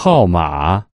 号码。